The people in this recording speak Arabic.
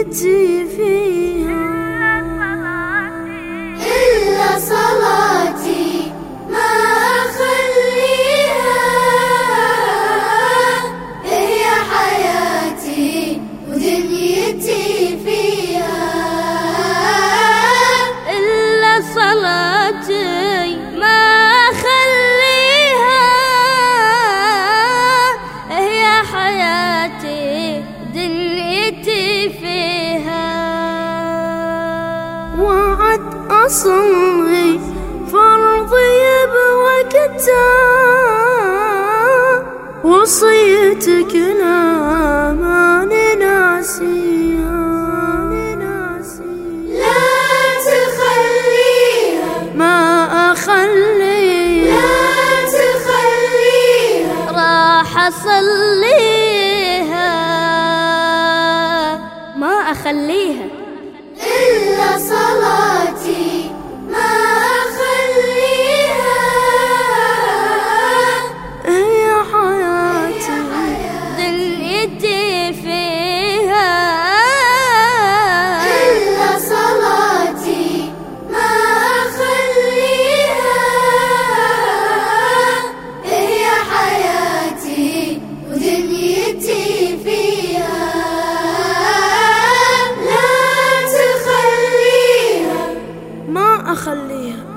صلاتي فيها. إلا صلاتي ما أخليها. هي حياتي ودنيتي. أصلي فرضي بوقتها وصيتك لا ما ناسيها لا تخليها. ما أخليها. لا تخليها. راح أصليها. ما أخليها. ما أخليها.